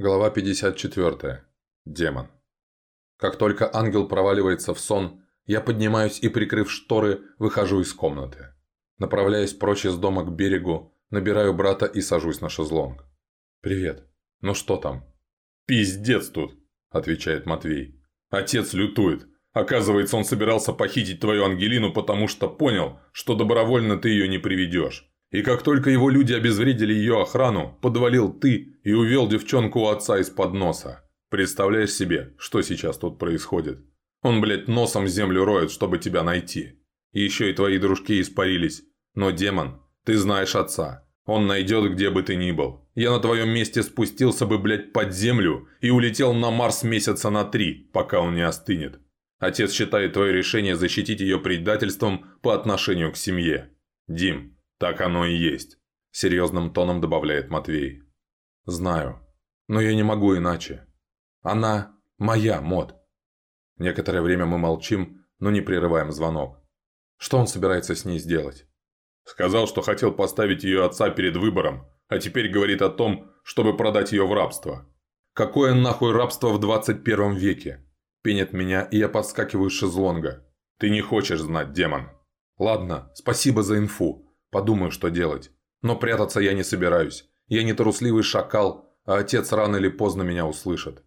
Глава 54. Демон. Как только ангел проваливается в сон, я поднимаюсь и, прикрыв шторы, выхожу из комнаты. Направляясь прочь из дома к берегу, набираю брата и сажусь на шезлонг. «Привет. Ну что там?» «Пиздец тут», – отвечает Матвей. «Отец лютует. Оказывается, он собирался похитить твою Ангелину, потому что понял, что добровольно ты ее не приведешь. И как только его люди обезвредили ее охрану, подвалил ты и увел девчонку у отца из-под носа. Представляешь себе, что сейчас тут происходит? Он, блядь, носом землю роет, чтобы тебя найти. Еще и твои дружки испарились. Но, демон, ты знаешь отца. Он найдет, где бы ты ни был. Я на твоем месте спустился бы, блядь, под землю и улетел на Марс месяца на три, пока он не остынет. Отец считает твое решение защитить ее предательством по отношению к семье. Дим, «Так оно и есть», – серьезным тоном добавляет Матвей. «Знаю. Но я не могу иначе. Она моя, Мод». Некоторое время мы молчим, но не прерываем звонок. Что он собирается с ней сделать? Сказал, что хотел поставить ее отца перед выбором, а теперь говорит о том, чтобы продать ее в рабство. «Какое нахуй рабство в 21 веке?» Пенит меня, и я подскакиваю с шезлонга. «Ты не хочешь знать, демон». «Ладно, спасибо за инфу. Подумаю, что делать. Но прятаться я не собираюсь. Я не трусливый шакал, а отец рано или поздно меня услышит.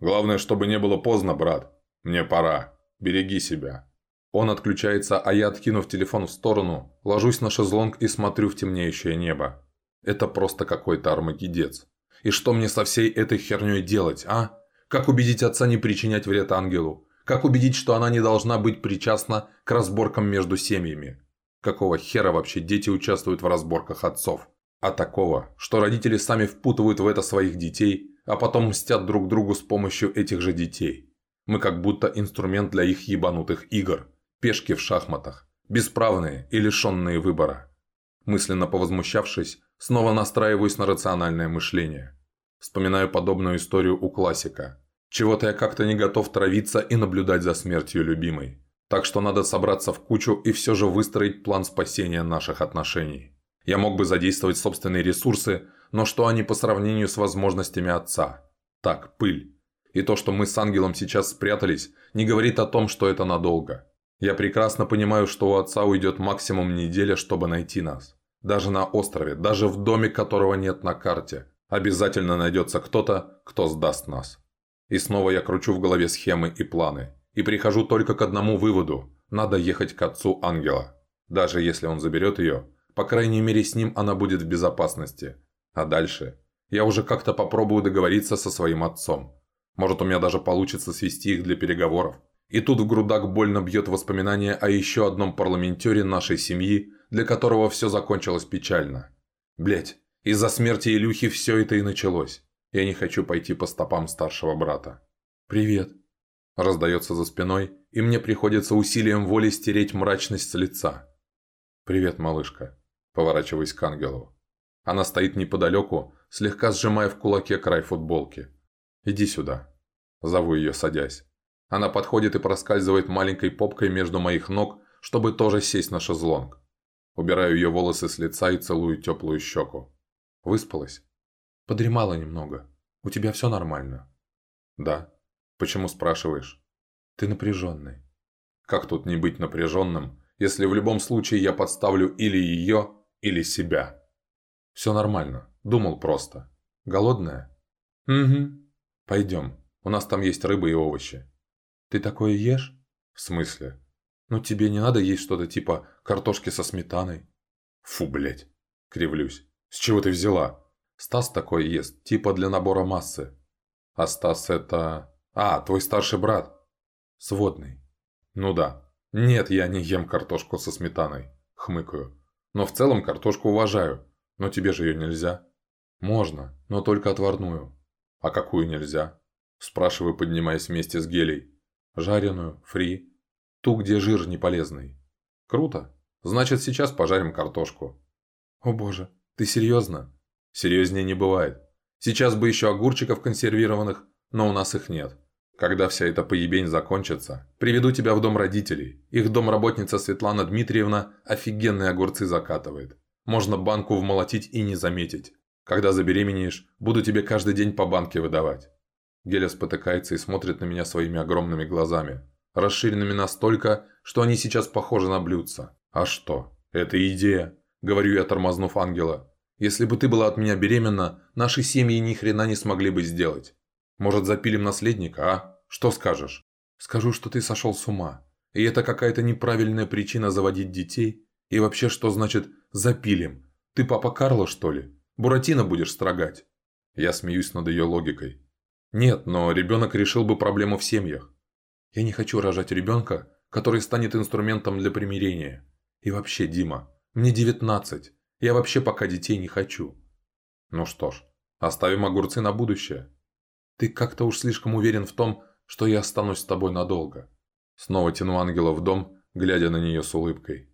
Главное, чтобы не было поздно, брат. Мне пора. Береги себя. Он отключается, а я, откинув телефон в сторону, ложусь на шезлонг и смотрю в темнеющее небо. Это просто какой-то армагедец. И что мне со всей этой херней делать, а? Как убедить отца не причинять вред ангелу? Как убедить, что она не должна быть причастна к разборкам между семьями? Какого хера вообще дети участвуют в разборках отцов? А такого, что родители сами впутывают в это своих детей, а потом мстят друг другу с помощью этих же детей. Мы как будто инструмент для их ебанутых игр. Пешки в шахматах. Бесправные и лишенные выбора. Мысленно повозмущавшись, снова настраиваюсь на рациональное мышление. Вспоминаю подобную историю у классика. Чего-то я как-то не готов травиться и наблюдать за смертью любимой. Так что надо собраться в кучу и все же выстроить план спасения наших отношений. Я мог бы задействовать собственные ресурсы, но что они по сравнению с возможностями отца? Так, пыль. И то, что мы с ангелом сейчас спрятались, не говорит о том, что это надолго. Я прекрасно понимаю, что у отца уйдет максимум неделя, чтобы найти нас. Даже на острове, даже в доме, которого нет на карте. Обязательно найдется кто-то, кто сдаст нас. И снова я кручу в голове схемы и планы и прихожу только к одному выводу – надо ехать к отцу ангела. Даже если он заберет ее, по крайней мере с ним она будет в безопасности. А дальше? Я уже как-то попробую договориться со своим отцом. Может у меня даже получится свести их для переговоров. И тут в грудак больно бьет воспоминание о еще одном парламентере нашей семьи, для которого все закончилось печально. Блять, из-за смерти Илюхи все это и началось. Я не хочу пойти по стопам старшего брата. «Привет», Раздается за спиной, и мне приходится усилием воли стереть мрачность с лица. «Привет, малышка», – поворачиваясь к ангелу. Она стоит неподалеку, слегка сжимая в кулаке край футболки. «Иди сюда». Зову ее, садясь. Она подходит и проскальзывает маленькой попкой между моих ног, чтобы тоже сесть на шезлонг. Убираю ее волосы с лица и целую теплую щеку. Выспалась? Подремала немного. У тебя все нормально? Да. «Почему спрашиваешь?» «Ты напряженный». «Как тут не быть напряженным, если в любом случае я подставлю или ее, или себя?» «Все нормально. Думал просто. Голодная?» «Угу. Пойдем. У нас там есть рыба и овощи». «Ты такое ешь?» «В смысле?» «Ну тебе не надо есть что-то типа картошки со сметаной». «Фу, блядь!» – кривлюсь. «С чего ты взяла?» «Стас такой ест, типа для набора массы». «А Стас это...» «А, твой старший брат?» «Сводный». «Ну да. Нет, я не ем картошку со сметаной», – хмыкаю. «Но в целом картошку уважаю. Но тебе же ее нельзя». «Можно, но только отварную». «А какую нельзя?» – спрашиваю, поднимаясь вместе с гелей. «Жареную, фри. Ту, где жир не полезный». «Круто. Значит, сейчас пожарим картошку». «О боже, ты серьезно?» «Серьезнее не бывает. Сейчас бы еще огурчиков консервированных, но у нас их нет. Когда вся эта поебень закончится, приведу тебя в дом родителей. Их домработница Светлана Дмитриевна офигенные огурцы закатывает. Можно банку вмолотить и не заметить. Когда забеременеешь, буду тебе каждый день по банке выдавать». Геля спотыкается и смотрит на меня своими огромными глазами, расширенными настолько, что они сейчас похожи на блюдца. «А что? Это идея», – говорю я, тормознув ангела. «Если бы ты была от меня беременна, наши семьи ни хрена не смогли бы сделать. Может, запилим наследника, а? Что скажешь?» «Скажу, что ты сошел с ума. И это какая-то неправильная причина заводить детей. И вообще, что значит «запилим»? Ты папа Карло, что ли? Буратино будешь строгать?» Я смеюсь над ее логикой. «Нет, но ребенок решил бы проблему в семьях. Я не хочу рожать ребенка, который станет инструментом для примирения. И вообще, Дима, мне 19. Я вообще пока детей не хочу». «Ну что ж, оставим огурцы на будущее. Ты как-то уж слишком уверен в том, что я останусь с тобой надолго. Снова тяну ангела в дом, глядя на нее с улыбкой.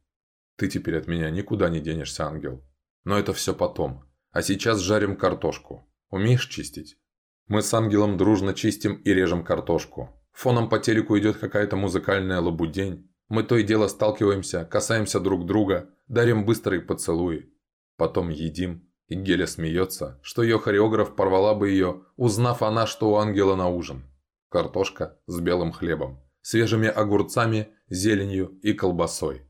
Ты теперь от меня никуда не денешься, ангел. Но это все потом. А сейчас жарим картошку. Умеешь чистить? Мы с ангелом дружно чистим и режем картошку. Фоном по телеку идет какая-то музыкальная лабудень. Мы то и дело сталкиваемся, касаемся друг друга, дарим быстрые поцелуи. Потом едим, и Геля смеется, что ее хореограф порвала бы ее, узнав она, что у ангела на ужин. Картошка с белым хлебом, свежими огурцами, зеленью и колбасой.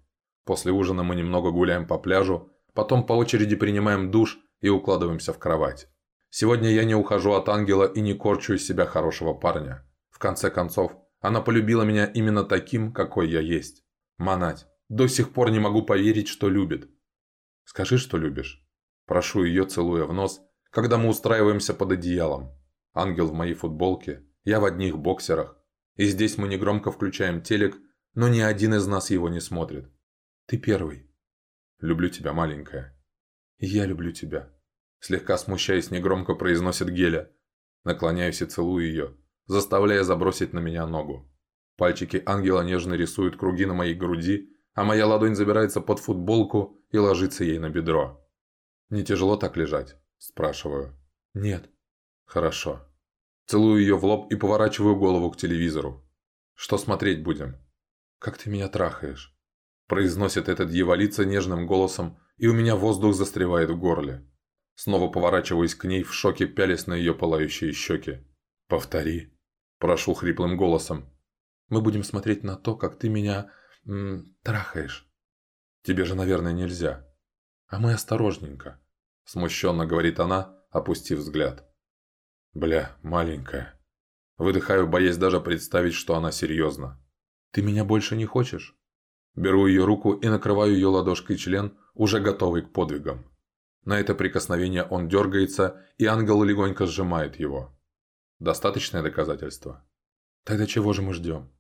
После ужина мы немного гуляем по пляжу, потом по очереди принимаем душ и укладываемся в кровать. Сегодня я не ухожу от ангела и не корчу из себя хорошего парня. В конце концов, она полюбила меня именно таким, какой я есть. Манать, до сих пор не могу поверить, что любит. Скажи, что любишь. Прошу ее, целуя в нос, когда мы устраиваемся под одеялом. Ангел в моей футболке, я в одних боксерах. И здесь мы негромко включаем телек, но ни один из нас его не смотрит. Ты первый. Люблю тебя, маленькая. я люблю тебя. Слегка смущаясь, негромко произносит Геля. Наклоняюсь и целую ее, заставляя забросить на меня ногу. Пальчики ангела нежно рисуют круги на моей груди, а моя ладонь забирается под футболку и ложится ей на бедро. «Не тяжело так лежать?» – спрашиваю. «Нет». «Хорошо». Целую ее в лоб и поворачиваю голову к телевизору. «Что смотреть будем?» «Как ты меня трахаешь?» Произносит это дьяволица нежным голосом, и у меня воздух застревает в горле. Снова поворачиваюсь к ней в шоке, пялясь на ее пылающие щеки. «Повтори», – прошу хриплым голосом. «Мы будем смотреть на то, как ты меня... Трахаешь. Тебе же, наверное, нельзя. А мы осторожненько», – смущенно говорит она, опустив взгляд. Бля, маленькая. Выдыхаю, боясь даже представить, что она серьезна. Ты меня больше не хочешь? Беру ее руку и накрываю ее ладошкой член, уже готовый к подвигам. На это прикосновение он дергается, и ангел легонько сжимает его. Достаточное доказательство? Тогда чего же мы ждем?